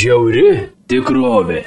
Žiauri tikrovė.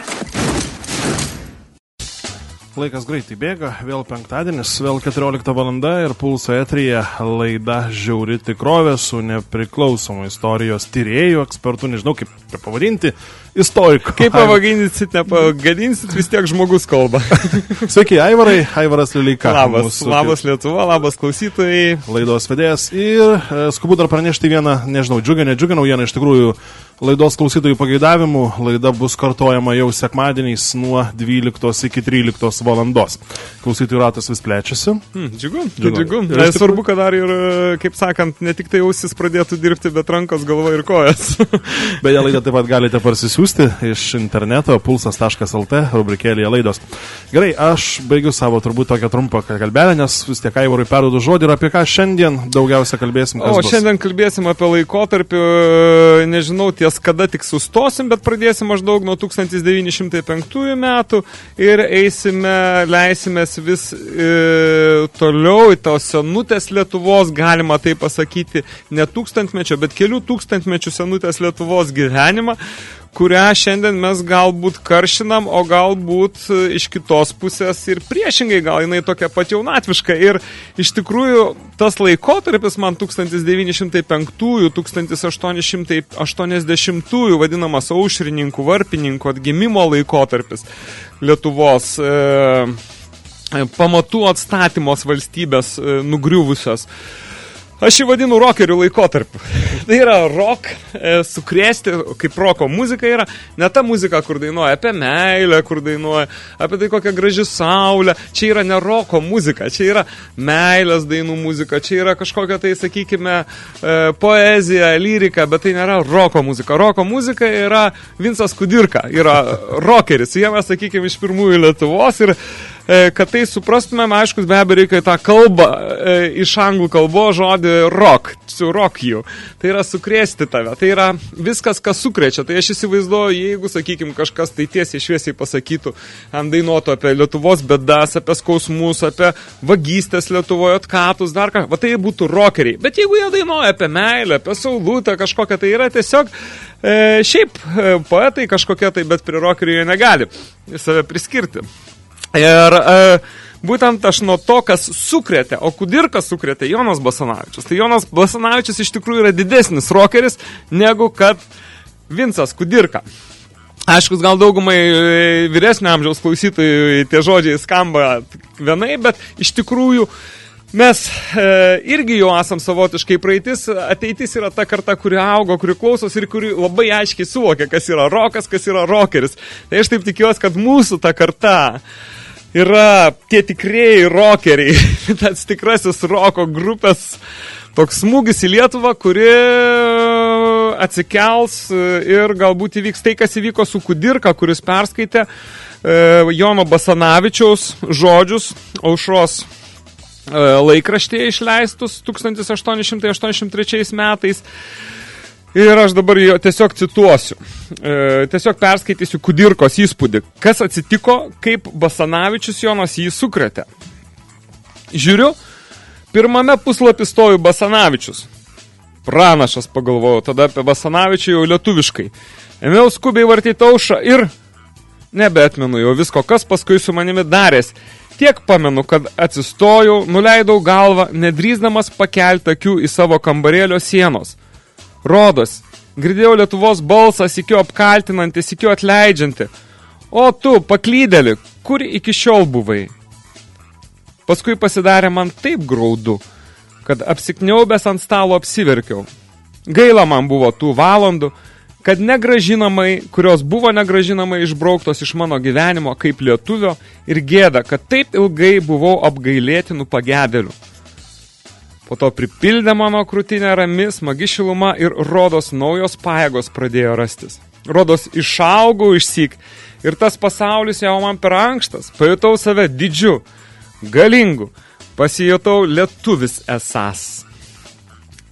Laikas greitai bėga, vėl penktadienis, vėl 14 valanda ir pulso etrija laida Žiauri tikrovė su nepriklausomu istorijos tyrėjų, ekspertų, nežinau kaip pavadinti, istoriku. Kaip pavadinsit, nepagadinsit, vis tiek žmogus kalba. Sveiki, Aivarai, Aivaras Lilyka. Labas, mūsų labas Lietuva, labas klausytojai. Laidos vedėjas ir e, skubu dar pranešti vieną, nežinau, džiugę, nedžiugę naujieną, iš tikrųjų laidos klausytojų pageidavimų. Laida bus kartojama jau sekmadieniais nuo 12 iki 13 valandos. Klausytojų ratas vis plečiasi. Hmm, džiugu, Džiugu. džiugu. Iš Svarbu, kad dar ir, kaip sakant, ne tik tai ausis pradėtų dirbti, bet rankos, galva ir kojas. Beje, laidą taip pat galite parsisiųsti iš interneto pulsas.lt rubrikėlėje laidos. Gerai, aš baigiu savo turbūt tokią trumpą kalbelę, nes vis tiek Aivarui perduodu žodį ir apie ką šiandien daugiausia kalbėsim. O bus. šiandien kalbėsim apie laikotarpį, nežinau ties kada tik sustosim, bet pradėsim maždaug nuo 1905 metų ir eisime, leisimės vis e, toliau į tos senutės Lietuvos, galima tai pasakyti, ne tūkstantmečio, bet kelių tūkstantmečių senutės Lietuvos gyvenimą, kurią šiandien mes galbūt karšinam, o galbūt e, iš kitos pusės ir priešingai, gal jinai tokia pat jaunatviška. Ir iš tikrųjų tas laikotarpis man 1905-1880 vadinamas aušrininkų, varpininkų atgimimo laikotarpis Lietuvos. E, pamatų atstatymos valstybės e, nugriuvusios. Aš jį vadinu rockerių laikotarpiu. tai yra rock, e, sukrėsti, kaip roko muzika yra, ne ta muzika, kur dainuoja apie meilę, kur dainuoja apie tai kokią graži saulę. Čia yra ne roko muzika, čia yra meilės dainų muzika, čia yra kažkokia tai, sakykime, e, poezija, lyrika, bet tai nėra roko muzika. Roko muzika yra Vinsas Kudirka, yra rockeris, vienas, sakykime, iš pirmųjų Lietuvos ir kad tai suprastumėm, aiškus, be abejo, reikia tą kalbą e, iš anglų kalbo žodį rock, su rock you. Tai yra sukrėsti tave, tai yra viskas, kas sukrečia. Tai aš įsivaizduoju, jeigu, sakykime, kažkas tai tiesiai šviesiai pasakytų, dainuotų apie Lietuvos bedas, apie skausmus, apie vagystės Lietuvoje atkatus, dar ką, va tai būtų rockeriai. Bet jeigu jie dainuoja apie meilę, apie saulutę kažkokią, tai yra tiesiog e, šiaip e, poetai kažkokie tai, bet prie rockerių jie negali save priskirti. Ir e, būtent aš nuo to, kas sukrėtė, o Kudirkas sukrėtė Jonas Basanavičius. Tai Jonas Basanavičius iš tikrųjų yra didesnis rockeris negu kad Vincas Kudirka. Aišku, gal daugumai e, vyresnio amžiaus klausytojų tie žodžiai skamba vienai, bet iš tikrųjų Mes e, irgi jau esam savotiškai praeitis, ateitis yra ta karta, kuri augo, kuri klausos ir kuri labai aiškiai suvokia, kas yra rokas, kas yra rockeris. Tai aš taip tikiuosi, kad mūsų ta karta yra tie tikrieji rockeriai, tas tikrasis roko grupės toks smūgis į Lietuvą, kuri atsikels ir galbūt įvyks tai, kas įvyko su Kudirka, kuris perskaitė e, Jono Basanavičiaus žodžius aušros e, laikraštėje išleistus 1883 metais. Ir aš dabar jo tiesiog cituosiu. E, tiesiog perskaitysiu Kudirkos įspūdį. Kas atsitiko, kaip Basanavičius Jonas jį sukretė. Žiūriu, pirmame puslapį stoju Basanavičius. Pranašas pagalvojau tada apie Basanavičių jau lietuviškai. Ėmiau skubiai vartyti aušą ir nebetmenu jau visko, kas paskui su manimi darės. Tiek pamenu, kad atsistojau, nuleidau galvą, nedrįsdamas pakelti akių į savo kambarėlio sienos. Rodos, girdėjau Lietuvos balsą, sikiu apkaltinantį, sikiu atleidžiantį. O tu, paklydėli, kur iki šiol buvai? Paskui pasidarė man taip graudu, kad apsikniaubęs ant stalo apsiverkiau. Gaila man buvo tų valandų, kad negražinamai, kurios buvo negražinamai išbrauktos iš mano gyvenimo kaip lietuvio ir gėda, kad taip ilgai buvau apgailėtinų pagedelių. Po to pripildė mano krūtinę rami, smagi šiluma ir rodos naujos pajėgos pradėjo rastis. Rodos išaugau išsyk ir tas pasaulis jau man per ankštas. Pajutau save didžiu, galingu, pasijutau lietuvis esas.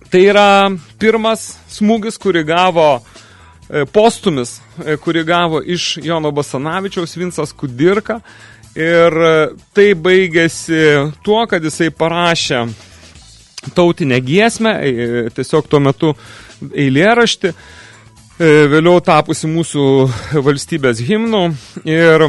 Tai yra pirmas smūgis, kurį gavo e, postumis, e, kurį gavo iš Jono Basanavičiaus Vincas Kudirka. Ir e, tai baigėsi tuo, kad jisai parašė tautinę giesmę, e, tiesiog tuo metu eilėraštį. vėliau tapusi mūsų valstybės himnų ir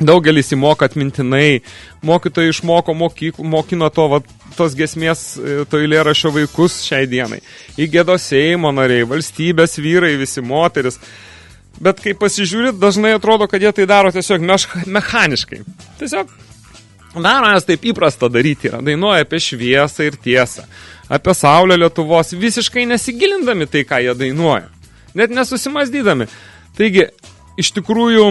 Daugelis įmoka atmintinai, mokytojai išmoko mokyklų, mokino to, va, tos gesmės, e, to eilėrašio vaikus šiai dienai. Įgėdo Seimo nariai, valstybės vyrai, visi moteris. Bet kai pasižiūrit, dažnai atrodo, kad jie tai daro tiesiog mechaniškai. Tiesiog daro, nes taip įprasta daryti yra. Dainuoja apie šviesą ir tiesą, apie saulę Lietuvos, visiškai nesigilindami tai, ką jie dainuoja. Net nesusimasdydami. Taigi, iš tikrųjų,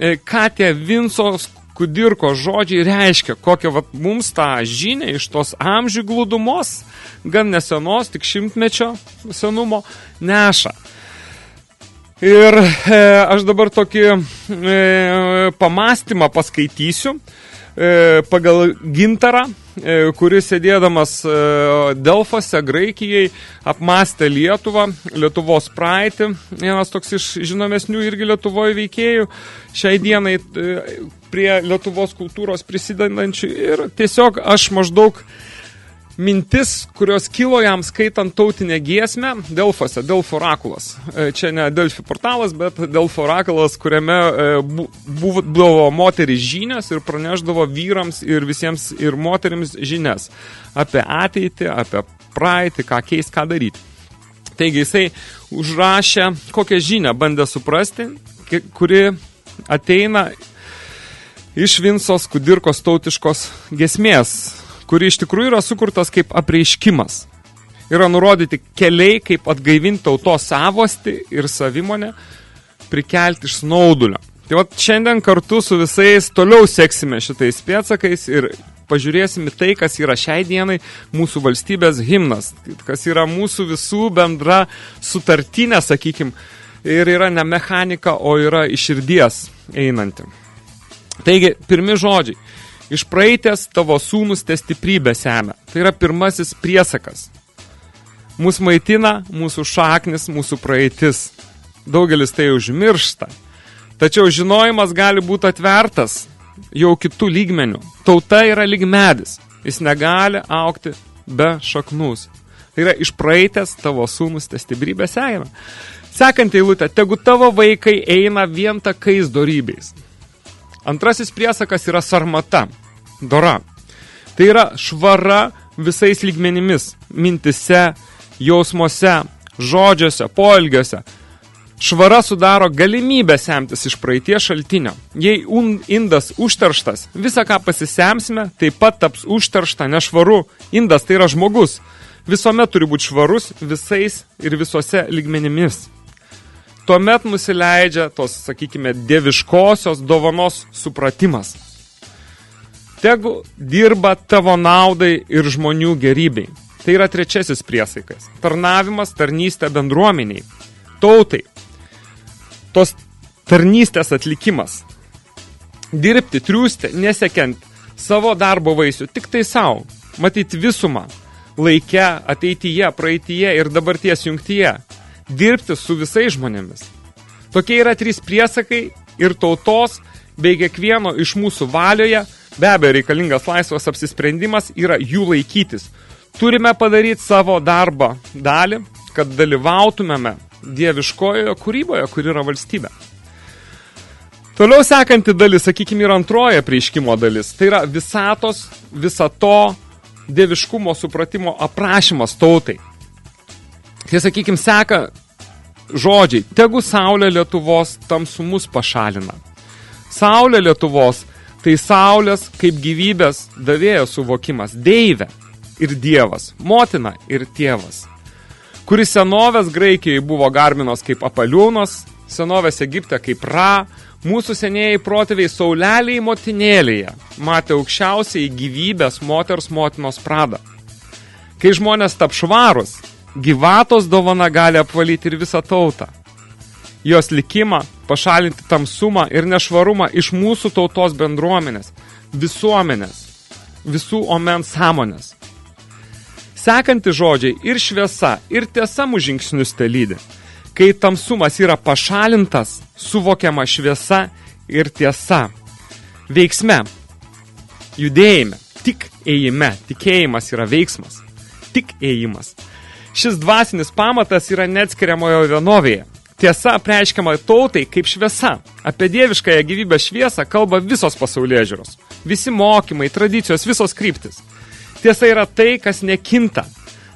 e, ką tie Vinsos Kudirko žodžiai reiškia, kokią vat, mums tą žinę iš tos amžių glūdumos, gan nesenos, tik šimtmečio senumo, neša. Ir e, aš dabar tokį e, pamastymą paskaitysiu e, pagal gintarą, E, kuris sėdėdamas e, Delfose, Graikijai, apmastė Lietuvą, Lietuvos praeitį, vienas toks iš žinomesnių irgi Lietuvoje veikėjų, šiai dienai e, prie Lietuvos kultūros prisidedančių ir tiesiog aš maždaug mintis, kurios kilo jam skaitant tautinę giesmę Delfose, Delfo orakulas. E, čia ne Delfi portalas, bet Delfo orakulas, kuriame e, buvo, moteris žinias ir praneždavo vyrams ir visiems ir moterims žinias apie ateitį, apie praeitį, ką keis, ką daryti. Taigi jisai užrašė kokią žinią bandė suprasti, kuri ateina iš Vinsos Kudirkos tautiškos gesmės kuri iš tikrųjų yra sukurtas kaip apreiškimas. Yra nurodyti keliai, kaip atgaivinti tautos savosti ir savimonę, prikelti iš snaudulio. Tai vat šiandien kartu su visais toliau seksime šitais pėtsakais ir pažiūrėsime tai, kas yra šiai dienai mūsų valstybės himnas, kas yra mūsų visų bendra sutartinė, sakykim, ir yra ne mechanika, o yra iš širdies einanti. Taigi, pirmi žodžiai. Iš praeitės tavo sūnus te stiprybę semia. Tai yra pirmasis priesakas. Mūsų maitina, mūsų šaknis, mūsų praeitis. Daugelis tai užmiršta. Tačiau žinojimas gali būti atvertas jau kitų lygmenių. Tauta yra lyg medis. Jis negali aukti be šaknus. Tai yra iš praeitės tavo sūnus te stiprybę semia. Sekant eilutę, tegu tavo vaikai eina vien takais dorybės. Antrasis priesakas yra sarmata, dora. Tai yra švara visais lygmenimis, mintise, jausmuose, žodžiuose, poelgiuose. Švara sudaro galimybę semtis iš praeities šaltinio. Jei indas užterštas, visą ką pasisemsime, taip pat taps užteršta, nešvaru. Indas tai yra žmogus. Visuomet turi būti švarus visais ir visose lygmenimis tuomet nusileidžia tos, sakykime, dieviškosios dovanos supratimas. Tegu dirba tavo naudai ir žmonių gerybei. Tai yra trečiasis priesaikas. Tarnavimas, tarnystė bendruomeniai, tautai. Tos tarnystės atlikimas. Dirbti, triūsti, nesekiant savo darbo vaisių, tik tai savo. Matyti visumą, laike, ateityje, praeityje ir dabarties jungtyje dirbti su visais žmonėmis. Tokie yra trys priesakai ir tautos bei kiekvieno iš mūsų valioje, be abejo reikalingas laisvas apsisprendimas, yra jų laikytis. Turime padaryti savo darbą dalį, kad dalyvautumėme dieviškojoje kūryboje, kur yra valstybė. Toliau sekanti dalis, sakykime, yra antroje prieiškimo dalis. Tai yra visatos, visato dieviškumo supratimo aprašymas tautai. Tai, sakykime, seka žodžiai, tegu Saulė Lietuvos tamsumus pašalina. Saulė Lietuvos tai Saulės kaip gyvybės davėjo suvokimas, deivė ir dievas, motina ir tėvas, kuris senovės Graikijoje buvo garminos kaip apaliūnos, senovės Egipte kaip Ra, mūsų senėjai protėviai sauleliai motinėlėje matė aukščiausiai gyvybės moters motinos pradą. Kai žmonės tap švarus, gyvatos dovana gali apvalyti ir visą tautą. Jos likimą, pašalinti tamsumą ir nešvarumą iš mūsų tautos bendruomenės, visuomenės, visų omens sąmonės. Sekanti žodžiai ir šviesa, ir tiesa mūsų žingsnius telydė. Kai tamsumas yra pašalintas, suvokiama šviesa ir tiesa. Veiksme, judėjime, tik ėjime, tikėjimas yra veiksmas, tik ėjimas. Šis dvasinis pamatas yra neatskiriamojo vienovėje. tiesa preiškiama tautai kaip šviesa. Apie dieviškąją gyvybę šviesą kalba visos pasaulyje žiūros. Visi mokymai, tradicijos, visos kryptis. Tiesa yra tai, kas nekinta.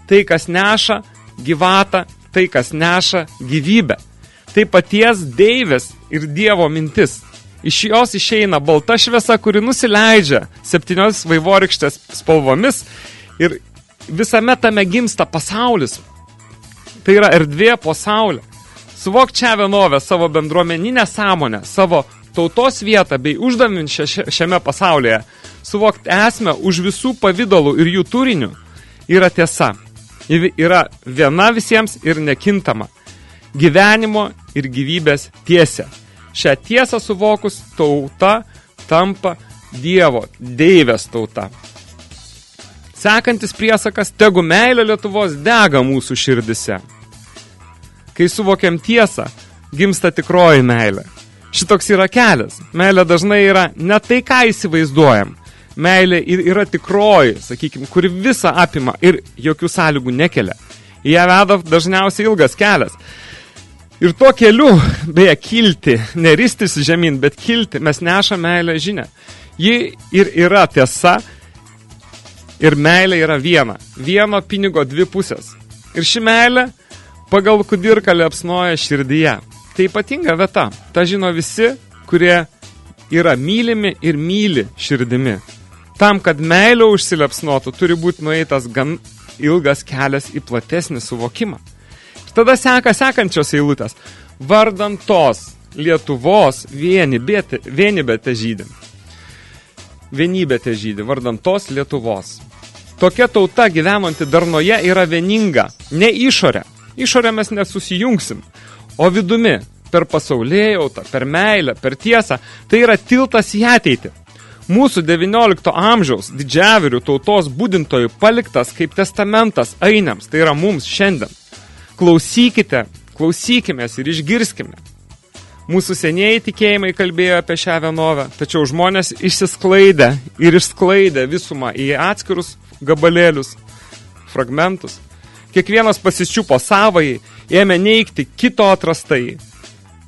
Tai, kas neša gyvatą, tai, kas neša gyvybę. Tai paties deivės ir dievo mintis. Iš jos išeina balta šviesa, kuri nusileidžia septynios vaivorykštės spalvomis ir visame tame gimsta pasaulis. Tai yra erdvė po saulę. Suvok čia vienovę savo bendruomeninę sąmonę, savo tautos vietą bei uždamin šiame pasaulyje. Suvokti esmę už visų pavydalų ir jų turinių yra tiesa. Yra viena visiems ir nekintama. Gyvenimo ir gyvybės tiesė. Šią tiesą suvokus tauta tampa Dievo, deivės tauta. Sekantis priesakas, tegu meilė Lietuvos dega mūsų širdise. Kai suvokiam tiesą, gimsta tikroji meilė. Šitoks yra kelias. Meilė dažnai yra ne tai, ką įsivaizduojam. Meilė yra tikroji, sakykime, kuri visą apima ir jokių sąlygų nekelia. Į ją veda dažniausiai ilgas kelias. Ir tuo keliu, beje, kilti, neristis žemyn, bet kilti, mes neša meilę žinę. Ji ir yra tiesa, ir meilė yra viena. Vieno pinigo dvi pusės. Ir ši meilė pagal kudirką liepsnoja širdyje. Tai ypatinga vieta. Ta žino visi, kurie yra mylimi ir myli širdimi. Tam, kad meilė užsilepsnotų, turi būti nueitas gan ilgas kelias į platesnį suvokimą. Ir tada seka sekančios eilutės. Vardant tos Lietuvos vieni bete žydim. Vienybė te žydį, vardant tos Lietuvos. Tokia tauta gyvenanti darnoje yra vieninga, ne išorė. Išorė mes nesusijungsim, o vidumi, per pasaulėjautą, per meilę, per tiesą, tai yra tiltas į ateitį. Mūsų 19 amžiaus didžiavirių tautos būdintojų paliktas kaip testamentas ainiams, tai yra mums šiandien. Klausykite, klausykimės ir išgirskime. Mūsų senieji tikėjimai kalbėjo apie šią vienovę, tačiau žmonės išsisklaidė ir išsklaidė visumą į atskirus gabalėlius, fragmentus. Kiekvienas pasiščiupo savai, ėmė neikti kito atrastai.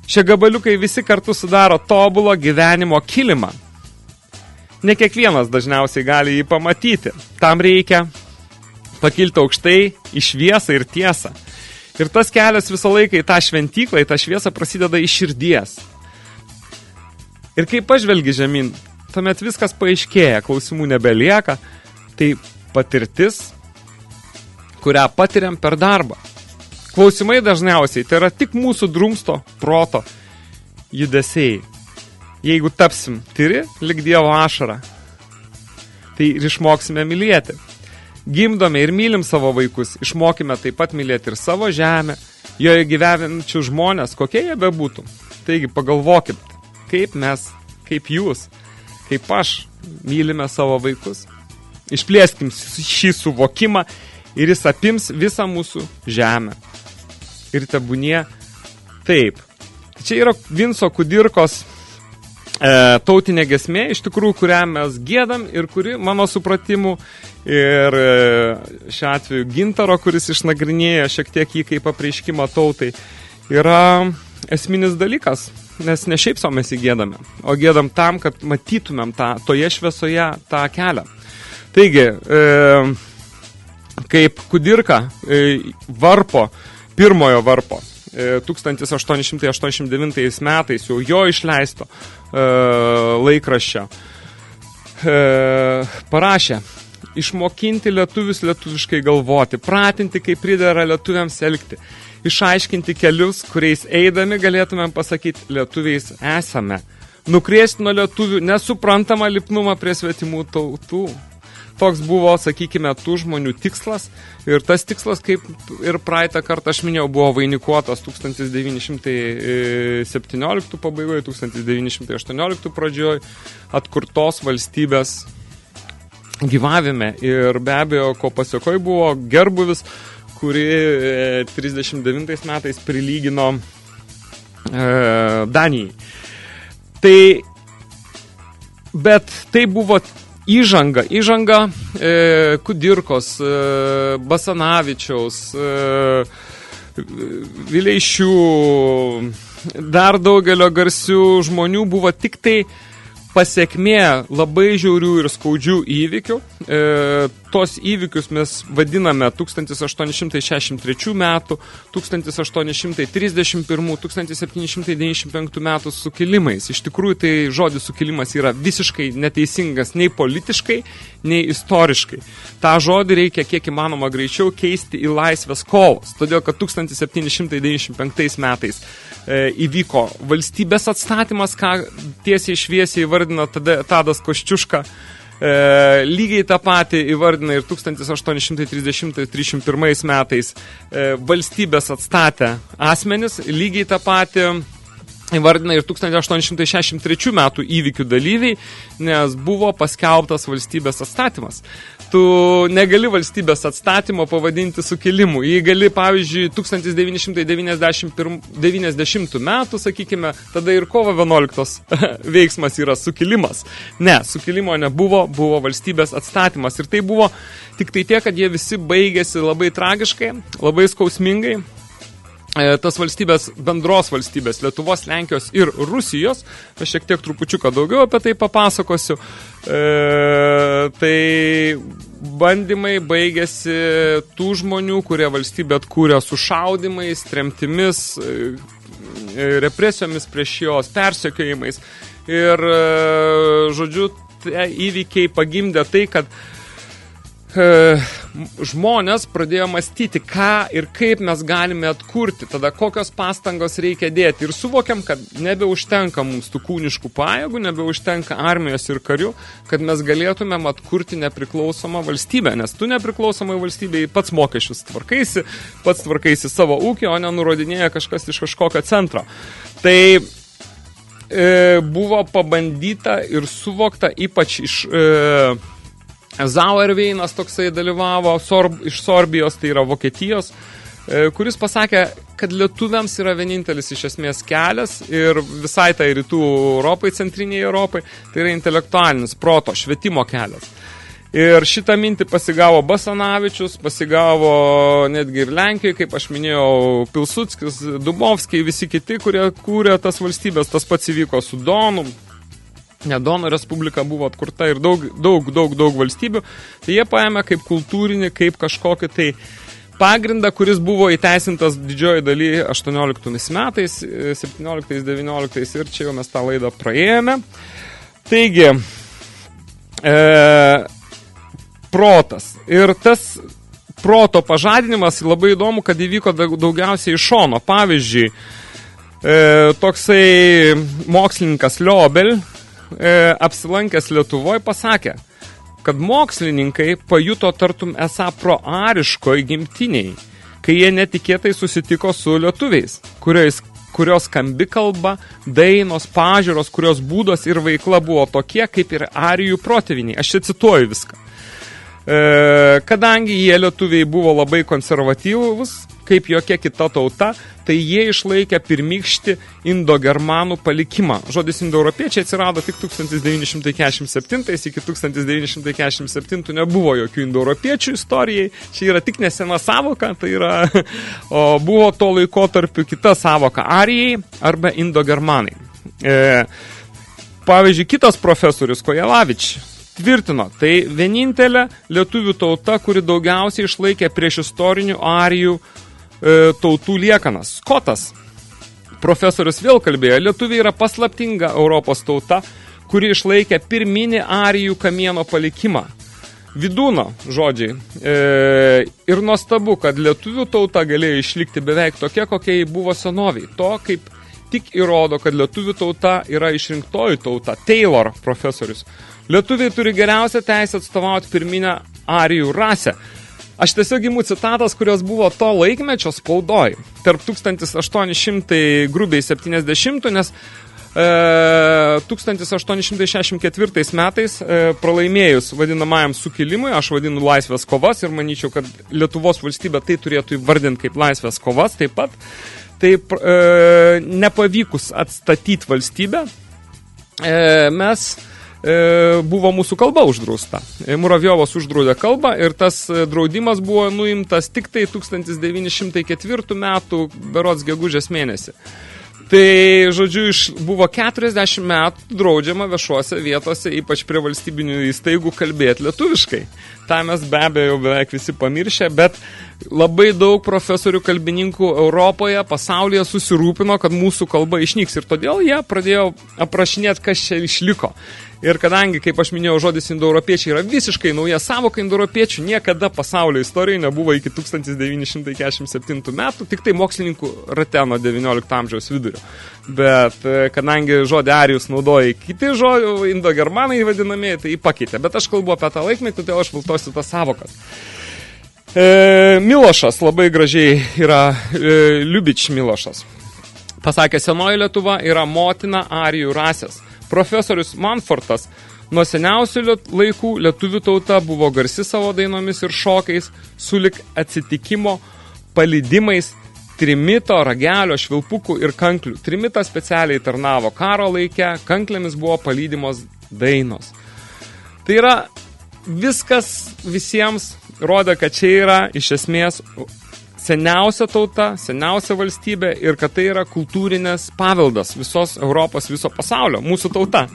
Šie gabaliukai visi kartu sudaro tobulo gyvenimo kilimą. Ne kiekvienas dažniausiai gali jį pamatyti. Tam reikia pakilti aukštai į šviesą ir tiesą. Ir tas kelias visą laiką į tą šventyklą, į tą šviesą prasideda iš širdies. Ir kai pažvelgi žemyn, tuomet viskas paaiškėja, klausimų nebelieka, tai patirtis, kurią patiriam per darbą. Klausimai dažniausiai tai yra tik mūsų drumsto proto judesiai. Jeigu tapsim tyri, lik Dievo ašarą, tai ir išmoksime mylėti. Gimdome ir mylim savo vaikus, išmokime taip pat mylėti ir savo žemę, joje gyvenančių žmonės, kokie jie bebūtų. Taigi pagalvokit, kaip mes, kaip jūs, kaip aš mylime savo vaikus. Išplėskim šį suvokimą ir jis apims visą mūsų žemę. Ir tebūnie taip. Čia yra Vinco Kudirkos e, tautinė gesmė, iš tikrųjų, kurią mes gėdam ir kuri, mano supratimu, ir e, šiuo atveju Gintaro, kuris išnagrinėja šiek tiek jį kaip apreiškimą tautai, yra esminis dalykas, nes ne šiaip savo mes įgėdame, o gėdam tam, kad matytumėm tą, toje šviesoje tą kelią. Taigi, e, kaip kudirka e, varpo, pirmojo varpo, e, 1889 metais jau jo išleisto e, laikraščio, e, parašė, išmokinti lietuvius lietuviškai galvoti, pratinti, kaip pridera lietuviams elgti, išaiškinti kelius, kuriais eidami galėtumėm pasakyti, lietuviais esame, nukrėsti nuo lietuvių nesuprantamą lipnumą prie svetimų tautų, toks buvo, sakykime, tų žmonių tikslas. Ir tas tikslas, kaip ir praeitą kartą aš minėjau, buvo vainikuotas 1917 pabaigoje, 1918 pradžioje atkurtos valstybės gyvavime. Ir be abejo, ko pasiekoj buvo gerbuvis, kuri 39 metais prilygino e, Danijai. Tai, bet tai buvo įžanga, įžanga e, Kudirkos, e, Basanavičiaus, e, Vileišių, dar daugelio garsių žmonių buvo tik tai pasiekmė labai žiaurių ir skaudžių įvykių. E, tos įvykius mes vadiname 1863 metų, 1831, 1795 metų sukilimais. Iš tikrųjų, tai žodis sukilimas yra visiškai neteisingas nei politiškai, nei istoriškai. Ta žodį reikia kiek įmanoma greičiau keisti į laisvės kovos, todėl kad 1795 metais e, įvyko valstybės atstatymas, ką tiesiai šviesiai įvardina tada Tadas Koščiuška, e, lygiai tą patį įvardina ir 1830-31 metais e, valstybės atstatę asmenis, lygiai tą patį įvardina ir 1863 metų įvykių dalyviai, nes buvo paskelbtas valstybės atstatymas. Tu negali valstybės atstatymo pavadinti sukilimu. Jį gali, pavyzdžiui, 1990 metų, sakykime, tada ir kovo 11 veiksmas yra sukilimas. Ne, sukilimo nebuvo, buvo valstybės atstatymas. Ir tai buvo tik tai tiek, kad jie visi baigėsi labai tragiškai, labai skausmingai, tas valstybės, bendros valstybės, Lietuvos, Lenkijos ir Rusijos, aš šiek tiek trupučiuką daugiau apie tai papasakosiu, e, tai bandymai baigėsi tų žmonių, kurie valstybę atkūrė su šaudimais, tremtimis, e, e represijomis prieš jos, persekiojimais. Ir, e, žodžiu, įvykiai pagimdė tai, kad E, žmonės pradėjo mąstyti, ką ir kaip mes galime atkurti, tada kokios pastangos reikia dėti. Ir suvokiam, kad nebeužtenka mums tų kūniškų pajėgų, nebeužtenka armijos ir karių, kad mes galėtumėm atkurti nepriklausomą valstybę, nes tu nepriklausomai valstybei pats mokesčius tvarkaisi, pats tvarkaisi savo ūkį, o nenurodinėja kažkas iš kažkokio centro. Tai e, buvo pabandyta ir suvokta ypač iš... E, Zauerveinas toksai dalyvavo Sorb, iš Sorbijos, tai yra Vokietijos, e, kuris pasakė, kad lietuviams yra vienintelis iš esmės kelias ir visai tai rytų Europai, centriniai Europai, tai yra intelektualinis proto, švietimo kelias. Ir šitą mintį pasigavo Basanavičius, pasigavo netgi ir Lenkijoje, kaip aš minėjau, Pilsudskis, Dubovskiai, visi kiti, kurie kūrė tas valstybės, tas pats įvyko su Donu, Nedono Respublika buvo atkurta ir daug, daug, daug, daug valstybių, tai jie paėmė kaip kultūrinį, kaip kažkokį tai pagrindą, kuris buvo įteisintas didžioji daly 18 metais, 17-19 ir čia jau mes tą laidą praėjome. Taigi, e, protas. Ir tas proto pažadinimas labai įdomu, kad įvyko daugiausiai iš šono. Pavyzdžiui, e, toksai mokslininkas Liobel, e, apsilankęs Lietuvoje pasakė, kad mokslininkai pajuto tartum esą proariškoj gimtiniai, kai jie netikėtai susitiko su lietuviais, kuriais, kurios skambi kalba, dainos, pažiūros, kurios būdos ir veikla buvo tokie, kaip ir arijų protėviniai. Aš čia cituoju viską. E, kadangi jie lietuviai buvo labai konservatyvus, kaip jokia kita tauta, tai jie išlaikė pirmykštį indogermanų palikimą. Žodis indoeuropiečiai atsirado tik 1947, iki 1947 nebuvo jokių indoeuropiečių istorijai, čia yra tik nesena savoka, tai yra, o buvo to laikotarpiu kita savoka arijai arba indogermanai. E, pavyzdžiui, kitas profesorius Kojelavič tvirtino, tai vienintelė lietuvių tauta, kuri daugiausiai išlaikė prieš istorinių arijų e, tautų liekanas. Skotas, profesorius vėl kalbėjo, lietuviai yra paslaptinga Europos tauta, kuri išlaikė pirminį arijų kamieno palikimą. Vidūno žodžiai. E, ir nuostabu, kad lietuvių tauta galėjo išlikti beveik tokia, kokia jį buvo senoviai. To, kaip tik įrodo, kad lietuvių tauta yra išrinktoji tauta. Taylor profesorius. Lietuviai turi geriausią teisę atstovauti pirminę arijų rasę. Aš tiesiog imu citatas, kurios buvo to laikmečio spaudoj. Tarp 1800 grubiai 70, nes e, 1864 metais e, pralaimėjus vadinamajam sukilimui, aš vadinu laisvės kovas ir manyčiau, kad Lietuvos valstybė tai turėtų įvardinti kaip laisvės kovas taip pat. Taip, e, nepavykus atstatyti valstybę, e, mes buvo mūsų kalba uždrausta. E, Muravjovas uždraudė kalbą ir tas e, draudimas buvo nuimtas tik tai 1904 metų berods gegužės mėnesį. Tai, žodžiu, iš, buvo 40 metų draudžiama viešuose vietose, ypač prie valstybinių įstaigų, kalbėti lietuviškai. Ta mes be abejo beveik visi pamiršę, bet labai daug profesorių kalbininkų Europoje, pasaulyje susirūpino, kad mūsų kalba išnyks ir todėl jie pradėjo aprašinėti, kas čia išliko. Ir kadangi, kaip aš minėjau, žodis indoeuropiečiai yra visiškai nauja savoka indoeuropiečių, niekada pasaulio istorijoje nebuvo iki 1947 metų, tik tai mokslininkų rate nuo 19 amžiaus vidurio. Bet e, kadangi žodį arijus naudoja kiti žodžiai, indogermanai vadinamieji, tai jį pakeitė. Bet aš kalbu apie tą laikmetį, todėl aš valtosiu tas savokas. E, Milošas labai gražiai yra e, Liubič Milošas. Pasakė, senoji Lietuva yra motina arijų rasės. Profesorius Manfortas nuo seniausių laikų lietuvių tauta buvo garsi savo dainomis ir šokiais, sulik atsitikimo, palidimais, trimito, ragelio, švilpukų ir kanklių. Trimitas specialiai tarnavo karo laikę, kanklėmis buvo palydimos dainos. Tai yra viskas visiems rodo, kad čia yra iš esmės seniausia tauta, seniausia valstybė ir kad tai yra kultūrinės paveldas visos Europos, viso pasaulio, mūsų tauta.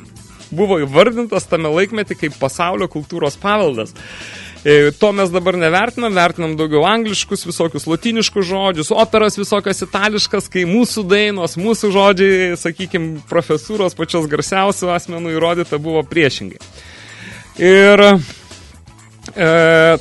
Buvo įvardintas tame laikmetį kaip pasaulio kultūros paveldas. E, to mes dabar nevertinam, vertinam daugiau angliškus, visokius latiniškus žodžius, operas visokias itališkas, kai mūsų dainos, mūsų žodžiai, sakykime, profesūros pačios garsiausių asmenų įrodyta buvo priešingai. Ir E,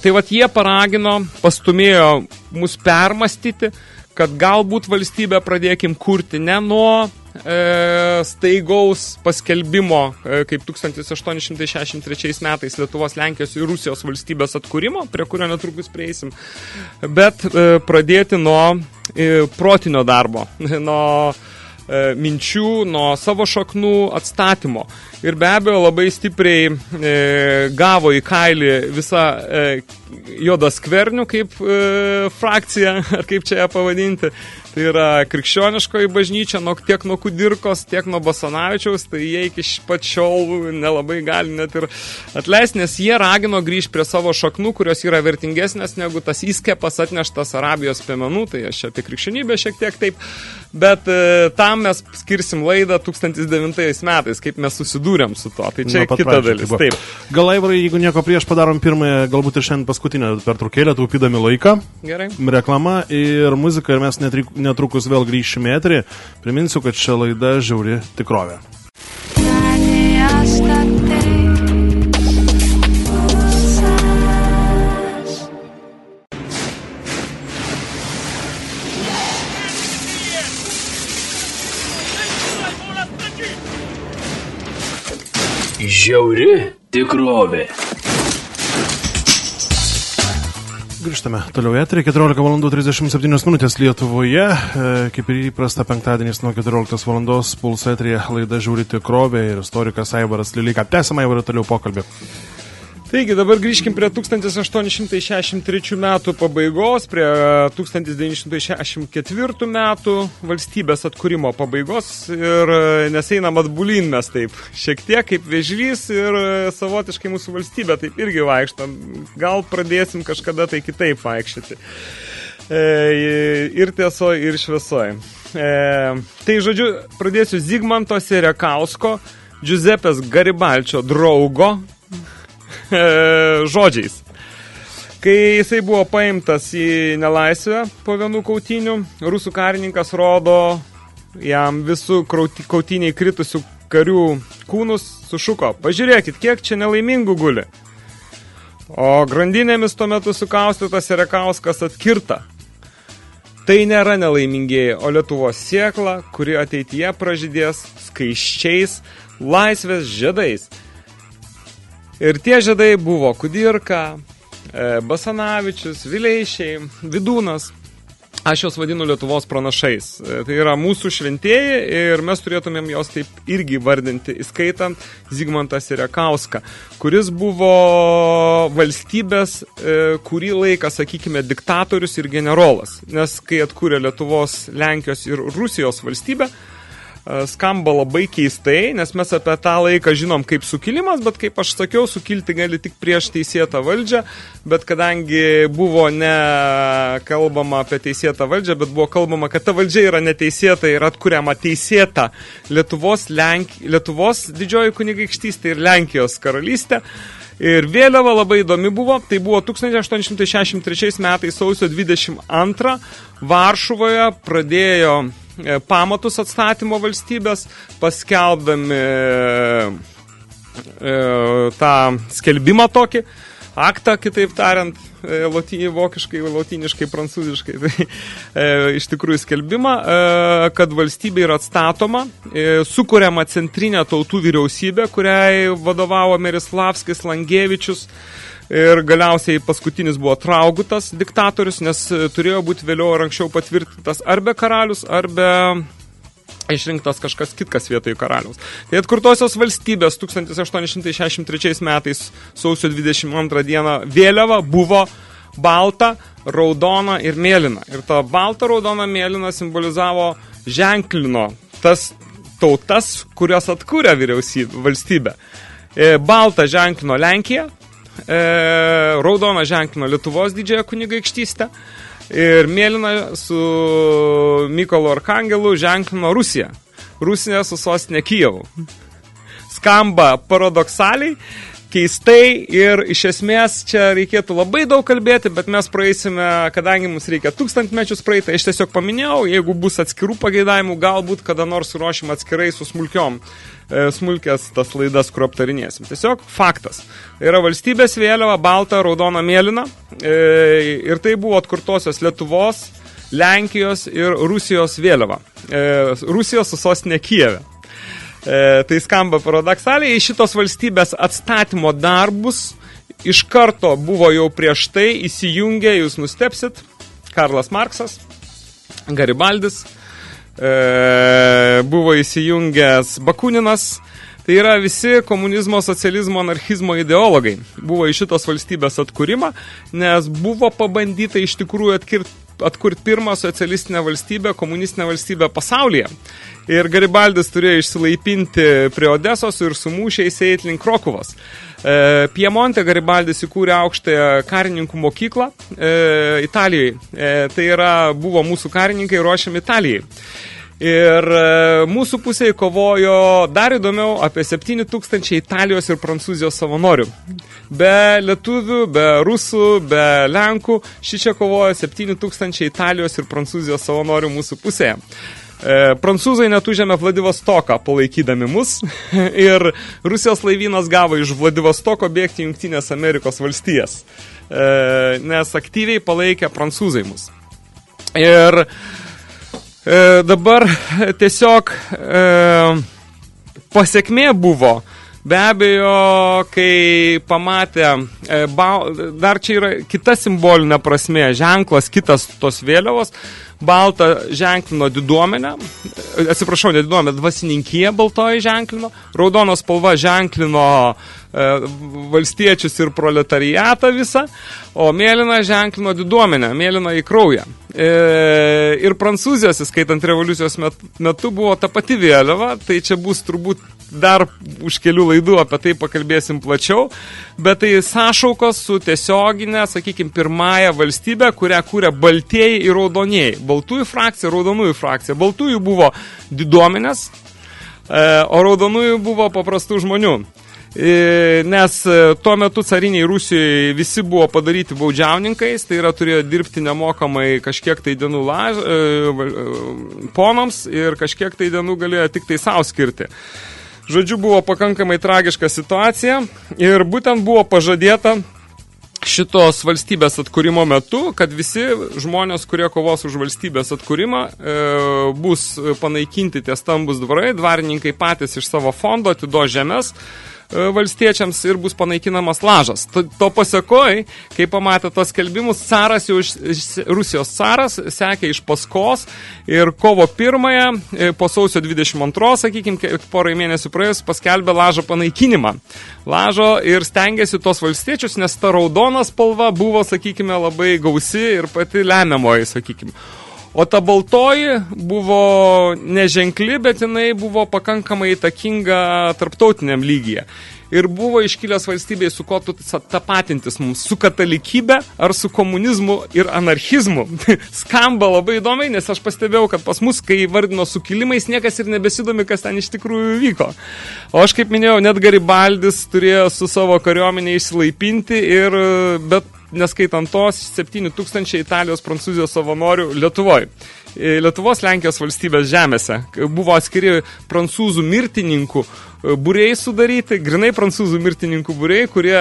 tai vat jie paragino, pastumėjo mus permastyti, kad galbūt valstybę pradėkim kurti ne nuo e, staigaus paskelbimo, e, kaip 1863 metais Lietuvos, Lenkijos ir Rusijos valstybės atkūrimo, prie kurio netrukus prieisim, bet e, pradėti nuo e, protinio darbo, nuo minčių, nuo savo šaknų atstatymo. Ir be abejo labai stipriai e, gavo į kailį visą e, juodas skvernių kaip e, frakcija, ar kaip čia ją pavadinti. Tai yra krikščioniškoji bažnyčia nuo, tiek nuo Kudirkos, tiek nuo Basanavičiaus, tai jie iki pat šiol nelabai gali net ir atleisti, nes jie ragino grįžti prie savo šaknų, kurios yra vertingesnės negu tas įskepas atneštas Arabijos piemenų, tai aš apie krikščionybę šiek tiek taip, bet e, tam mes skirsim laidą 2009 metais, kaip mes susidūrėm su to, tai čia pat kita pradžių, dalis. tai buvo. Taip, Gal Aivarai, jeigu nieko prieš padarom pirmąją, galbūt ir šiandien paskutinę pertraukėlę, taupydami laiką. gerai. Reklama ir muzika ir mes netrukus vėl grįšime į eterį. Priminsiu, kad čia laida Žiauri tikrovė. Tiny Žiauri tikrovė. Grįžtame toliau į eterį, 14 val. 37 minutės Lietuvoje, e, kaip ir įprasta penktadienis nuo 14 val. pulso eterėje laida Žiūri tikrovė ir istorikas Aivaras Lilika. Tęsime Aivarą toliau pokalbį. Taigi, dabar grįžkim prie 1863 metų pabaigos, prie 1964 metų valstybės atkūrimo pabaigos ir e, nes einam atbulin mes taip, šiek tiek kaip vežlys ir e, savotiškai mūsų valstybė taip irgi vaikštam. Gal pradėsim kažkada tai kitaip vaikščioti. E, ir tiesoje, ir šviesoje. E, tai, žodžiu, pradėsiu Zigmanto Serekausko, Giuseppės Garibalčio draugo e, žodžiais. Kai jisai buvo paimtas į nelaisvę po vienų kautinių, rusų karininkas rodo jam visų kautiniai kritusių karių kūnus, sušuko, pažiūrėkit, kiek čia nelaimingų guli. O grandinėmis tuo metu sukaustytas Rekauskas atkirta. Tai nėra nelaimingieji, o Lietuvos siekla, kuri ateityje pražydės skaiščiais laisvės žiedais. Ir tie žiedai buvo Kudirka, e, Basanavičius, Vileišiai, Vidūnas. Aš juos vadinu Lietuvos pranašais. E, Tai yra mūsų šventieji ir mes turėtumėm jos taip irgi vardinti, įskaitant Zigmantą Sirekauską, kuris buvo valstybės e, kurį laiką, sakykime, diktatorius ir generolas. Nes kai atkūrė Lietuvos, Lenkijos ir Rusijos valstybę, skamba labai keistai, nes mes apie tą laiką žinom kaip sukilimas, bet kaip aš sakiau, sukilti gali tik prieš teisėtą valdžią, bet kadangi buvo ne kalbama apie teisėtą valdžią, bet buvo kalbama, kad ta valdžia yra neteisėta ir atkuriama teisėta Lietuvos, Lenk... Lietuvos didžioji kunigaikštystė ir Lenkijos karalystė. Ir vėliava labai įdomi buvo, tai buvo 1863 metais sausio 22 Varšuvoje pradėjo e, pamatus atstatymo valstybės, paskelbdami e, tą skelbimą tokį, aktą, kitaip tariant, e, lotyniai, vokiškai, lotyniškai, prancūziškai, tai e, iš tikrųjų skelbimą, e, kad valstybė yra atstatoma, e, sukuriama centrinė tautų vyriausybė, kuriai vadovavo Merislavskis Langievičius, ir galiausiai paskutinis buvo Traugutas diktatorius, nes turėjo būti vėliau ar anksčiau patvirtintas arba karalius, arba išrinktas kažkas kitkas vietoj karaliaus. Tai atkurtosios valstybės 1863 metais sausio 22 dieną vėliava buvo balta, raudona ir mėlyna. Ir ta balta, raudona, mėlyna simbolizavo ženklino tas tautas, kurios atkūrė vyriausybę, valstybę. E, balta ženklino Lenkiją, e, raudona ženklino Lietuvos didžiąją kunigaikštystę, ir mėlyna su Mykolo Arkangelu ženklino Rusiją. Rusija su sostinė Kijevu. Skamba paradoksaliai, keistai ir iš esmės čia reikėtų labai daug kalbėti, bet mes praeisime, kadangi mums reikia tūkstantmečius praeitą, aš tiesiog paminėjau, jeigu bus atskirų pageidavimų, galbūt kada nors suruošim atskirai su smulkiom e, smulkės tas laidas, kur aptarinėsim. Tiesiog faktas. Yra valstybės vėliava, balta, raudona, mėlyna e, ir tai buvo atkurtosios Lietuvos, Lenkijos ir Rusijos vėliava. E, Rusijos su sostinė Kijeve. E, tai skamba paradoksaliai, šitos valstybės atstatymo darbus iš karto buvo jau prieš tai įsijungę, jūs nustepsit, Karlas Marksas, Garibaldis, e, buvo įsijungęs Bakuninas, Tai yra visi komunizmo, socializmo, anarchizmo ideologai. Buvo iš šitos valstybės atkūrimą, nes buvo pabandyta iš tikrųjų atkirti atkurti pirmą socialistinę valstybę, komunistinę valstybę pasaulyje. Ir Garibaldis turėjo išsilaipinti prie Odesos ir su mūšiais eiti link Krokuvos. E, Piemonte Garibaldis įkūrė aukštąją karininkų mokyklą e, Italijoje. E, tai yra, buvo mūsų karininkai ruošiami Italijai. Ir e, mūsų pusėje kovojo dar įdomiau apie 7 tūkstančiai Italijos ir Prancūzijos savanorių. Be lietuvių, be rusų, be lenkų, ši čia kovojo 7 tūkstančiai Italijos ir Prancūzijos savanorių mūsų pusėje. E, prancūzai net užėmė Vladivostoką palaikydami mus. Ir Rusijos laivynas gavo iš Vladivostoko bėgti Jungtinės Amerikos valstijas, e, nes aktyviai palaikė prancūzai mus. Ir E, dabar tiesiog pasiekmė buvo, be abejo, kai pamatė, dar čia yra kita simbolinė prasmė, ženklas kitas tos vėliavos, baltą ženklino diduomenę, atsiprašau, ne diduomenę, dvasininkiją baltoji ženklino, raudonos spalva ženklino e, valstiečius ir proletariatą visą, o mėlyna ženklino diduomenę, mėlyna į kraują. E, ir Prancūzijos, įskaitant revoliucijos metu, buvo ta pati vėliava, tai čia bus turbūt dar už kelių laidų apie tai pakalbėsim plačiau, bet tai sąšaukos su tiesioginė, sakykime, pirmąją valstybę, kurią kūrė baltieji ir raudonieji. Baltųjų frakcija, raudonųjų frakcija. Baltųjų buvo diduomenės, e, o raudonųjų buvo paprastų žmonių. E, nes e, tuo metu cariniai Rusijoje visi buvo padaryti baudžiauninkais, tai yra turėjo dirbti nemokamai kažkiek tai dienų laž, e, ponams ir kažkiek tai dienų galėjo tik tai savo skirti. Žodžiu, buvo pakankamai tragiška situacija ir būtent buvo pažadėta šitos valstybės atkūrimo metu, kad visi žmonės, kurie kovos už valstybės atkūrimą, e, bus panaikinti tie stambus dvarai, dvarininkai patys iš savo fondo atido žemės, valstiečiams ir bus panaikinamas lažas. To, to pasakoj, kai pamatė tos skelbimus, caras jau iš, Rusijos caras sekė iš paskos ir kovo pirmąją, e, po sausio 22, sakykime, porai mėnesių praėjus, paskelbė lažo panaikinimą. Lažo ir stengiasi tos valstiečius, nes ta raudona spalva buvo, sakykime, labai gausi ir pati lemiamoji, sakykime. O ta baltoji buvo neženkli, bet jinai buvo pakankamai įtakinga tarptautiniam lygyje ir buvo iškilęs valstybėje su ko tapatintis mums, su katalikybė ar su komunizmu ir anarchizmu. Skamba labai įdomiai, nes aš pastebėjau, kad pas mus, kai vardino sukilimais, niekas ir nebesidomi, kas ten iš tikrųjų vyko. O aš, kaip minėjau, net Garibaldis turėjo su savo kariuomenė išsilaipinti ir, bet neskaitant tos, 7 tūkstančiai Italijos, Prancūzijos savanorių Lietuvoje. Lietuvos Lenkijos valstybės žemėse buvo atskiri prancūzų mirtininkų būriai sudaryti, grinai prancūzų mirtininkų būriai, kurie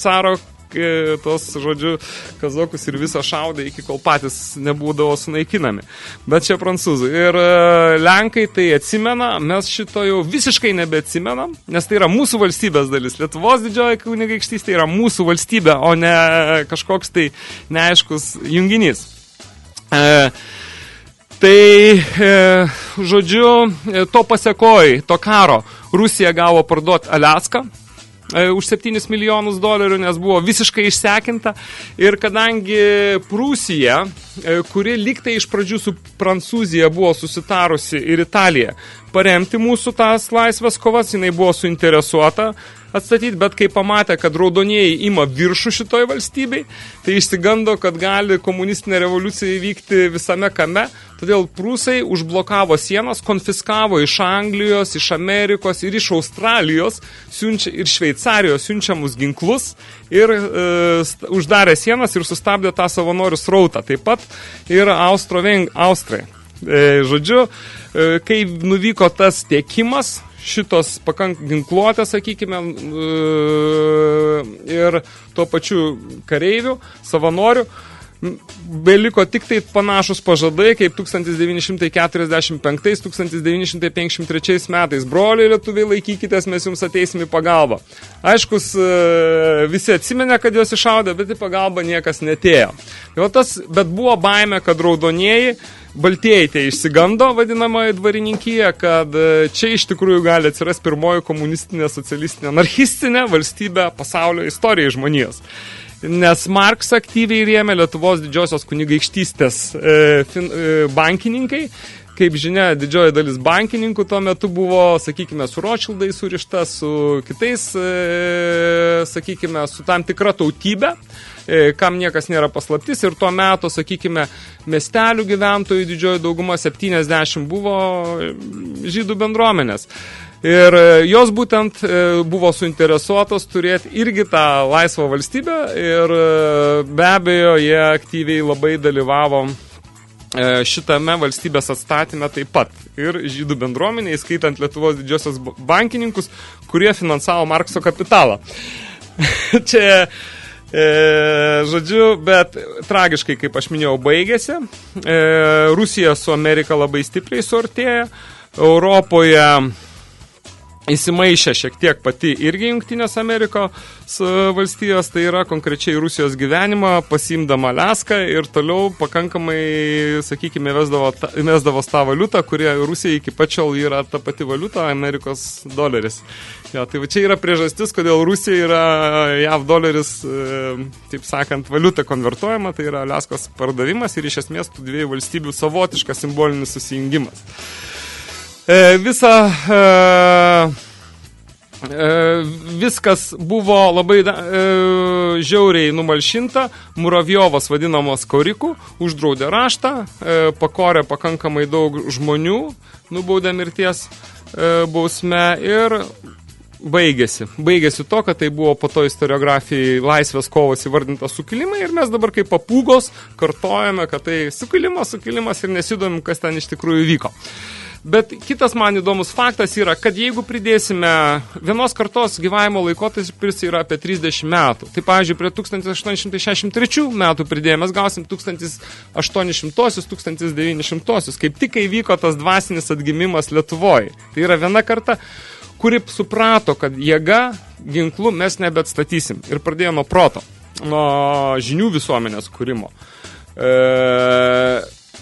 caro e, tos, žodžiu, kazokus ir visą šaudę iki kol patys nebūdavo sunaikinami. Bet čia prancūzų. Ir e, Lenkai tai atsimena, mes šito jau visiškai nebeatsimenam, nes tai yra mūsų valstybės dalis. Lietuvos didžioji kunigaikštystė yra mūsų valstybė, o ne kažkoks tai neaiškus junginys. E, Tai, e, žodžiu, e, to pasiekoj, to karo, Rusija gavo parduoti Aliaską e, už 7 milijonus dolerių, nes buvo visiškai išsekinta. Ir kadangi Prūsija, e, kuri liktai iš pradžių su Prancūzija buvo susitarusi ir Italija paremti mūsų tas laisvės kovas, jinai buvo suinteresuota atstatyti, bet kai pamatė, kad raudonieji ima viršų šitoj valstybei, tai išsigando, kad gali komunistinė revoliucija įvykti visame kame, todėl prūsai užblokavo sienas, konfiskavo iš Anglijos, iš Amerikos ir iš Australijos siunčia, ir Šveicarijos siunčiamus ginklus ir e, uždarė sienas ir sustabdė tą savanorių srautą. Taip pat ir Austro-Veng, Austrai. E, žodžiu, e, kai nuvyko tas tiekimas, šitos pakank ginkluotės, sakykime, e, ir tuo pačiu kareivių, savanorių, beliko tik tai panašus pažadai, kaip 1945-1953 metais. Broliai lietuviai, laikykitės, mes jums ateisim į pagalbą. Aiškus, e, visi atsimenė, kad juos išaudė, bet į pagalbą niekas netėjo. Tai tas, bet buvo baime, kad raudonieji baltieji tie išsigando vadinamoji dvarininkyje, kad e, čia iš tikrųjų gali atsiras pirmoji komunistinė, socialistinė, anarchistinė valstybė pasaulio istorijai žmonijos. Nes Marks aktyviai rėmė Lietuvos didžiosios kunigaikštystės e, fin, e, bankininkai, kaip žinia, didžioji dalis bankininkų tuo metu buvo, sakykime, su Rothschildai surišta, su kitais, e, sakykime, su tam tikra tautybė. E, kam niekas nėra paslaptis ir tuo metu, sakykime, miestelių gyventojų didžioji dauguma 70 buvo žydų bendruomenės. Ir e, jos būtent e, buvo suinteresuotos turėti irgi tą laisvą valstybę ir be abejo jie aktyviai labai dalyvavo šitame valstybės atstatyme taip pat. Ir žydų bendruomenė, įskaitant Lietuvos didžiosios bankininkus, kurie finansavo Markso kapitalą. Čia E, žodžiu, bet tragiškai, kaip aš minėjau, baigėsi. E, Rusija su Amerika labai stipriai suartėja. Europoje įsimaišė šiek tiek pati irgi Jungtinės Amerikos valstijos, tai yra konkrečiai Rusijos gyvenimą, pasimdama Leską ir toliau pakankamai, sakykime, vesdavo, vesdavo tą valiutą, kurie Rusija iki pačiol yra ta pati valiuta, Amerikos doleris. Jo, tai čia yra priežastis, kodėl Rusija yra JAV doleris, e, taip sakant, valiuta konvertuojama, tai yra Leskos pardavimas ir iš esmės tų dviejų valstybių savotiškas simbolinis susijungimas. E, visa e, viskas buvo labai e, žiauriai numalšinta, Muravjovas vadinamas Korikų, uždraudė raštą, e, pakorė pakankamai daug žmonių, nubaudė mirties e, bausme ir baigėsi. Baigėsi to, kad tai buvo po to istoriografijai laisvės kovos įvardintas sukilimai ir mes dabar kaip papūgos kartojame, kad tai sukilimas, sukilimas ir nesidomim, kas ten iš tikrųjų vyko. Bet kitas man įdomus faktas yra, kad jeigu pridėsime vienos kartos gyvavimo laikotarpis yra apie 30 metų. Tai, pavyzdžiui, prie 1863 metų pridėjome, mes gausim 1800-1900, kaip tik kai vyko tas dvasinis atgimimas Lietuvoje. Tai yra viena karta, kuri suprato, kad jėga, ginklų mes nebeatstatysim. Ir pradėjo nuo proto, nuo žinių visuomenės kūrimo. E,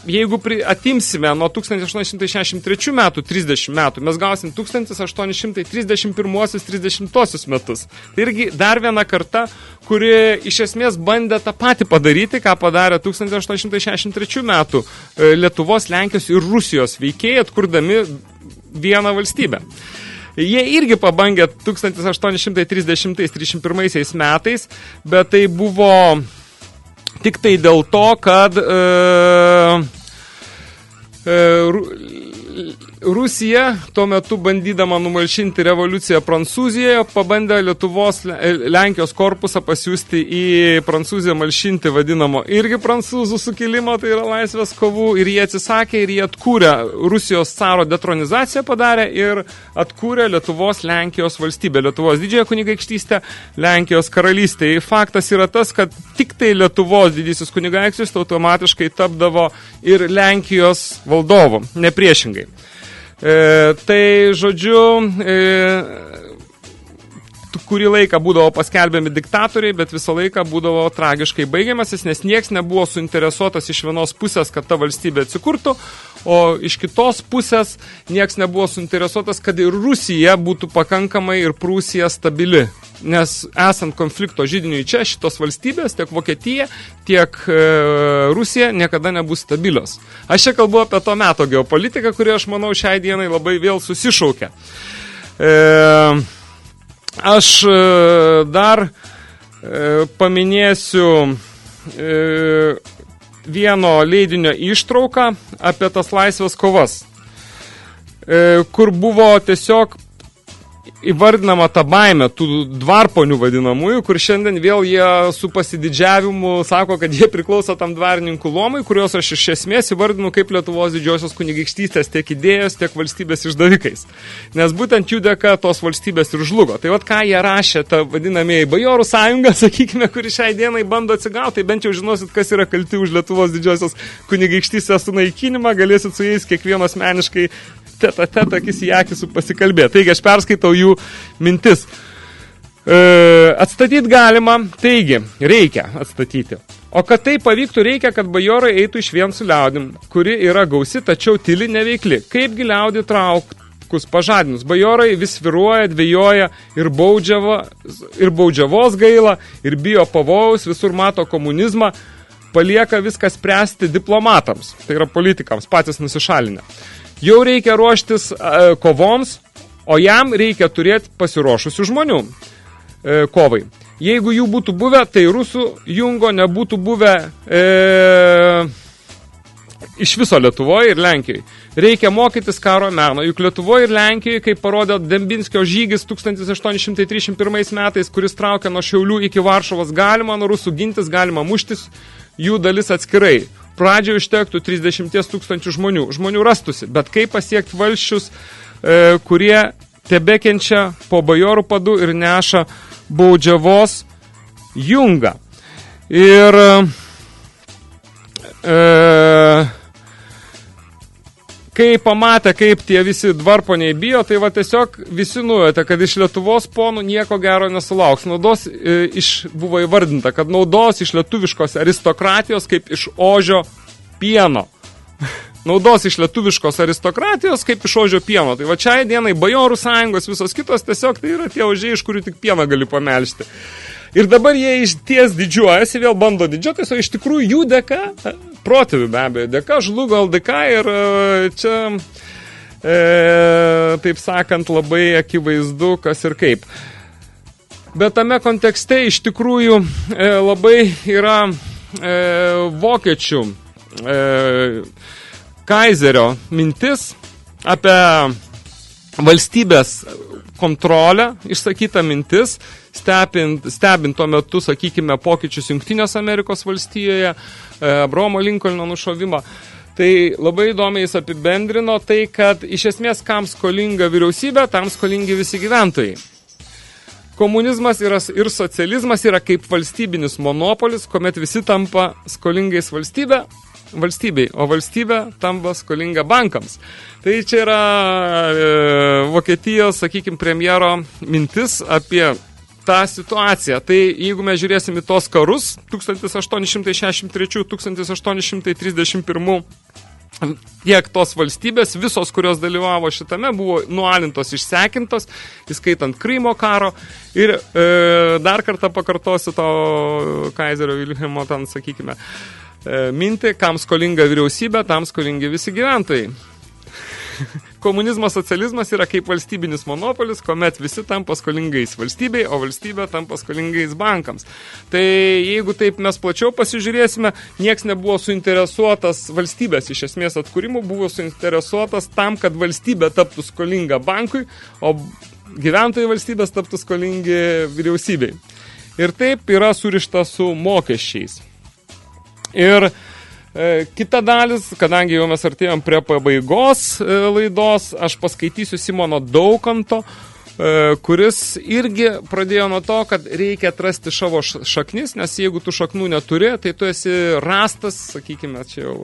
jeigu atimsime nuo 1863 metų 30 metų, mes gausim 1831-30 metus. Tai irgi dar viena karta, kuri iš esmės bandė tą patį padaryti, ką padarė 1863 metų e, Lietuvos, Lenkijos ir Rusijos veikėjai, atkurdami vieną valstybę. Jie irgi pabangė 1830-31 metais, bet tai buvo tik tai dėl to, kad e, e, Rusija tuo metu bandydama numalšinti revoliuciją Prancūzijoje pabandė Lietuvos Lenkijos korpusą pasiūsti į Prancūziją malšinti vadinamo irgi prancūzų sukilimą, tai yra laisvės kovų ir jie atsisakė ir jie atkūrė Rusijos caro detronizaciją padarė ir atkūrė Lietuvos Lenkijos valstybę, Lietuvos didžiąją kunigaikštystę, Lenkijos karalystę. Faktas yra tas, kad tik tai Lietuvos didysis kunigaikštis automatiškai tapdavo ir Lenkijos valdovu, nepriešingai. E, tai, žodžiu, e, kurį laiką būdavo paskelbiami diktatoriai, bet visą laiką būdavo tragiškai baigiamasis, nes nieks nebuvo suinteresuotas iš vienos pusės, kad ta valstybė atsikurtų, o iš kitos pusės nieks nebuvo suinteresuotas, kad ir Rusija būtų pakankamai ir Prūsija stabili. Nes esant konflikto žydiniui čia, šitos valstybės, tiek Vokietija, tiek e, Rusija niekada nebus stabilios. Aš čia kalbu apie to meto geopolitiką, kuri, aš manau, šiai dienai labai vėl susišaukia. E, aš e, dar e, paminėsiu e, vieno leidinio ištrauką apie tas laisvės kovas, e, kur buvo tiesiog įvardinama ta baime tų dvarponių vadinamųjų, kur šiandien vėl jie su pasididžiavimu sako, kad jie priklauso tam dvarininkų lomai, kuriuos aš iš esmės įvardinu kaip Lietuvos didžiosios kunigaikštystės tiek idėjos, tiek valstybės išdavikais. Nes būtent jų dėka tos valstybės ir žlugo. Tai vat ką jie rašė, ta vadinamieji bajorų sąjunga, sakykime, kuri šiai dienai bando atsigauti, bent jau žinosit, kas yra kalti už Lietuvos didžiosios kunigaikštystės sunaikinimą, galėsit su jais kiekvienas meniškai teta teta akis į akį su pasikalbėti. Taigi aš perskaitau jų mintis. E, atstatyti galima, taigi, reikia atstatyti. O kad tai pavyktų, reikia, kad bajorai eitų iš vien su liaudim, kuri yra gausi, tačiau tyli neveikli. Kaipgi liaudį trauktus pažadinus? Bajorai vis viruoja, dvėjoja ir, baudžiavo, ir baudžiavos gaila, ir bijo pavojaus, visur mato komunizmą, palieka viską spręsti diplomatams, tai yra politikams, patys nusišalinę jau reikia ruoštis e, kovoms, o jam reikia turėti pasiruošusių žmonių e, kovai. Jeigu jų būtų buvę, tai rusų jungo nebūtų buvę e, iš viso Lietuvoje ir Lenkijoje. Reikia mokytis karo meno, juk Lietuvoje ir Lenkijoje, kaip parodė Dembinskio žygis 1831 metais, kuris traukia nuo Šiaulių iki Varšuvos, galima nuo rusų gintis, galima muštis jų dalis atskirai pradžioje užtektų 30 tūkstančių žmonių. Žmonių rastusi, bet kaip pasiekti valščius, e, kurie tebekenčia po bajorų padu ir neša baudžiavos jungą. Ir e, kai pamatė, kaip tie visi dvarponiai bijo, tai va tiesiog visi nuėtė, kad iš Lietuvos ponų nieko gero nesulauks. Naudos e, iš, buvo įvardinta, kad naudos iš lietuviškos aristokratijos kaip iš ožio pieno. naudos iš lietuviškos aristokratijos kaip iš ožio pieno. Tai va čia dienai bajorų sąjungos visos kitos tiesiog tai yra tie ožiai, iš kurių tik pieną gali pamelžti. Ir dabar jie iš ties didžiuojasi, vėl bando didžiuotis, o iš tikrųjų jų dėka protėvių be abejo dėka žlugo LDK ir e, čia, e, taip sakant, labai akivaizdu, kas ir kaip. Bet tame kontekste iš tikrųjų e, labai yra e, vokiečių e, Kaizerio mintis apie valstybės kontrolę, išsakyta mintis, stebint, stebint tuo metu, sakykime, pokyčius Jungtinės Amerikos valstijoje, e, Abraomo Lincolno nušovimą. Tai labai įdomiai jis apibendrino tai, kad iš esmės kam skolinga vyriausybė, tam skolingi visi gyventojai. Komunizmas yra, ir socializmas yra kaip valstybinis monopolis, kuomet visi tampa skolingais valstybė, valstybei, o valstybė tampa skolinga bankams. Tai čia yra e, Vokietijos, sakykime, premjero mintis apie tą situaciją. Tai jeigu mes žiūrėsim į tos karus 1863-1831 tiek tos valstybės, visos, kurios dalyvavo šitame, buvo nualintos, išsekintos, įskaitant Krymo karo. Ir e, dar kartą pakartosiu to Kaiserio Wilhelmo, ten, sakykime, e, mintį, kam skolinga vyriausybė, tam skolingi visi gyventojai. Komunizmas, socializmas yra kaip valstybinis monopolis, kuomet visi tampa skolingais valstybei, o valstybė tampa skolingais bankams. Tai jeigu taip mes plačiau pasižiūrėsime, nieks nebuvo suinteresuotas valstybės iš esmės atkūrimų, buvo suinteresuotas tam, kad valstybė taptų skolinga bankui, o gyventojai valstybės taptų skolingi vyriausybei. Ir taip yra surišta su mokesčiais. Ir E, kita dalis, kadangi jau mes artėjom prie pabaigos e, laidos, aš paskaitysiu Simono Daukanto, e, kuris irgi pradėjo nuo to, kad reikia atrasti savo šaknis, nes jeigu tu šaknų neturi, tai tu esi rastas, sakykime, čia jau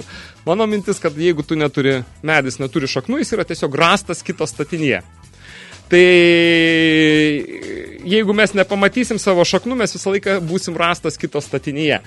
mano mintis, kad jeigu tu neturi, medis neturi šaknų, jis yra tiesiog rastas kito statinėje. Tai jeigu mes nepamatysim savo šaknų, mes visą laiką būsim rastas kito statinėje.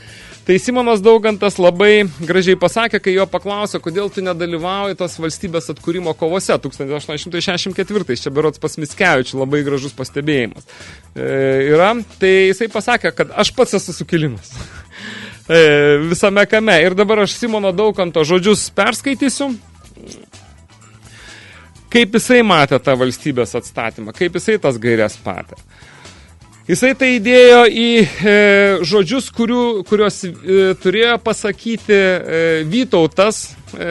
Tai Simonas Daugantas labai gražiai pasakė, kai jo paklausė, kodėl tu nedalyvauji tos valstybės atkūrimo kovose 1864, čia berots pas Mickevičių, labai gražus pastebėjimas. E, yra, tai jisai pasakė, kad aš pats esu sukilimas. e, visame kame. Ir dabar aš Simono Daukanto žodžius perskaitysiu kaip jisai matė tą valstybės atstatymą, kaip jisai tas gairias matė. Jisai tai įdėjo į e, žodžius, kurių, kurios e, turėjo pasakyti e, Vytautas e,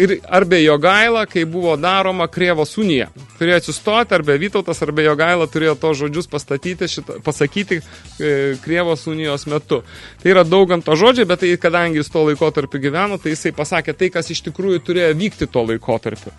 ir arba Jogaila, kai buvo daroma Krievos unija. Turėjo atsistoti, arba Vytautas, arba Jogaila turėjo to žodžius pastatyti, šitą, pasakyti e, Krievos unijos metu. Tai yra dauganto žodžiai, bet tai kadangi jis to laikotarpiu gyveno, tai jisai pasakė tai, kas iš tikrųjų turėjo vykti to laikotarpiu.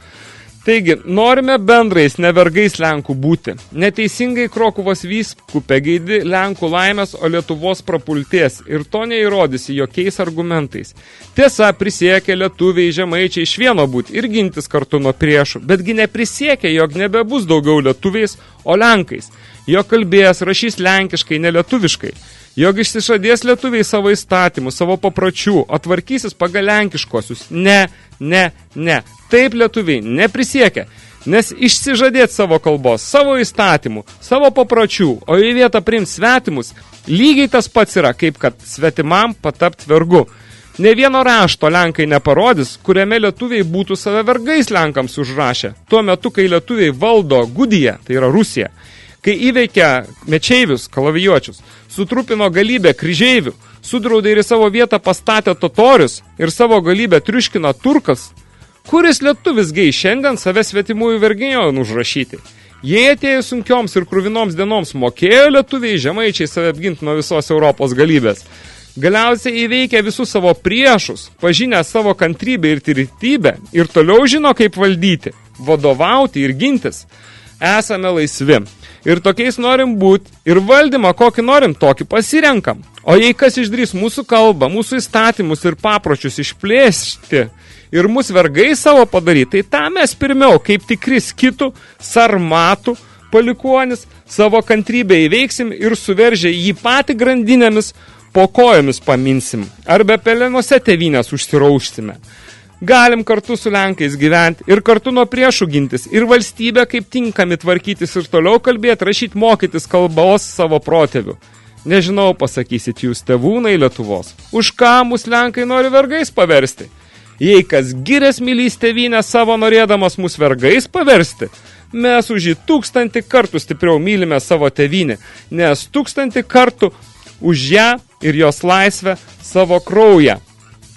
Taigi, norime bendrais, nevergais Lenkų būti. Neteisingai Krokuvos vyskupė geidi Lenkų laimės, o Lietuvos prapulties. Ir to neįrodysi jokiais argumentais. Tiesa, prisiekė lietuviai žemaičiai iš vieno būti ir gintis kartu nuo priešų, betgi neprisiekė, jog nebebus daugiau lietuviais, o Lenkais. Jo kalbėjęs rašys lenkiškai, ne lietuviškai jog išsišadės lietuviai savo įstatymų, savo papročių, atvarkysis pagal lenkiškosius. Ne, ne, ne. Taip lietuviai neprisiekia, nes išsižadėt savo kalbos, savo įstatymų, savo papročių, o į vietą priims svetimus, lygiai tas pats yra, kaip kad svetimam patapt vergu. Ne vieno rašto Lenkai neparodys, kuriame lietuviai būtų save vergais Lenkams užrašę. Tuo metu, kai lietuviai valdo Gudiją, tai yra Rusija, kai įveikia mečeivius, kalavijuočius, sutrupino galybę kryžeivių, sudraudė ir į savo vietą pastatė totorius ir savo galybę triuškina turkas, Kuris lietuvis gai šiandien save svetimųjų vergėjo užrašyti? Jei atėjo sunkioms ir kruvinoms dienoms mokėjo lietuviai žemaičiai save apginti nuo visos Europos galybės. Galiausiai įveikia visus savo priešus, pažinę savo kantrybę ir tvirtybę ir toliau žino, kaip valdyti, vadovauti ir gintis. Esame laisvi. Ir tokiais norim būti, ir valdymą, kokį norim, tokį pasirenkam. O jei kas išdrys mūsų kalbą, mūsų įstatymus ir papročius išplėsti, ir mus vergai savo padaryti, tai tą mes pirmiau, kaip tikri skitų, sarmatų, palikuonis, savo kantrybę įveiksim ir suveržę jį patį grandinėmis, po kojomis paminsim, arba pelenuose tevinės užsiraušsime. Galim kartu su Lenkais gyventi ir kartu nuo priešų gintis ir valstybę kaip tinkami tvarkytis ir toliau kalbėti, rašyti, mokytis kalbos savo protėvių. Nežinau, pasakysit jūs tėvūnai Lietuvos, už ką mus Lenkai nori vergais paversti – Jei kas girės mylys tėvynę savo norėdamas mus vergais paversti, mes už jį tūkstantį kartų stipriau mylime savo tėvynę, nes tūkstantį kartų už ją ir jos laisvę savo kraują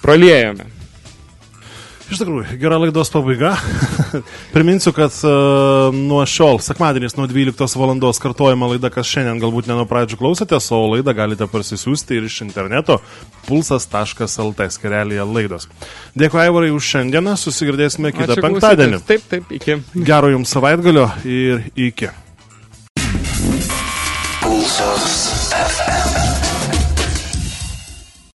praliejome. Iš tikrųjų, gera laidos pabaiga. Priminsiu, kad uh, nuo šiol, sekmadieniais nuo 12 valandos kartojama laida, kas šiandien galbūt ne nuo pradžių klausėtės, o laidą galite parsisiųsti ir iš interneto pulsas.lt skerelėje laidos. Dėkui, Aivarai, už šiandieną. Susigirdėsime kitą Ačiū penktadienį. klausytojams. Taip, taip, iki. Gero jums savaitgalio ir iki. Pulsas.